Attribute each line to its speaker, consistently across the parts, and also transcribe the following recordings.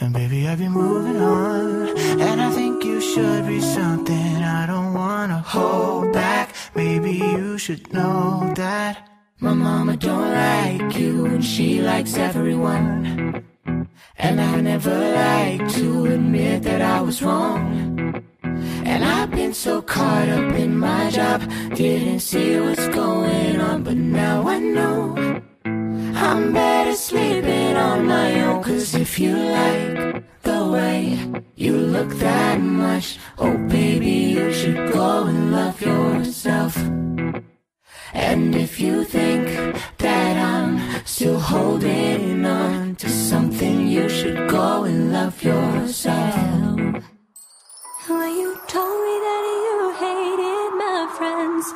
Speaker 1: and baby, I've been moving on. And I think you should be something I don't wanna hold back. Maybe you should know that My mama don't like you and she likes everyone. And I never like to admit that I was wrong. And I've been so caught up in my job Didn't see what's going on But now I know I'm better sleeping on my own. Cause if you like you look that much. Oh baby, you should go and love yourself. And if you think that I'm still holding on to something You should go and love yourself.
Speaker 2: When you told me that you hated my friends.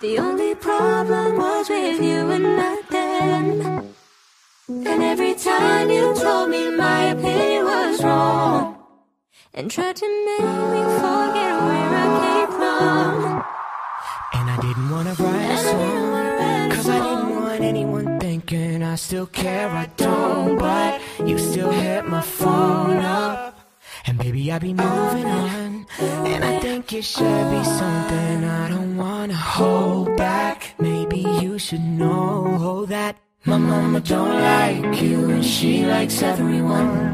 Speaker 2: The only problem was with you and not them. And every time you told me my And tried to make me forget where I came from.
Speaker 1: And I didn't wanna write a song. Cause I didn't want anyone thinking I still care, I don't But you still hit my phone up. And baby I be moving on. And I think it should be something I don't wanna hold back. Maybe you should know oh, that My mama don't like you and she likes everyone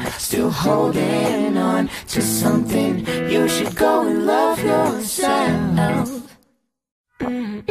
Speaker 1: still holding on to something. You should go and love yourself. For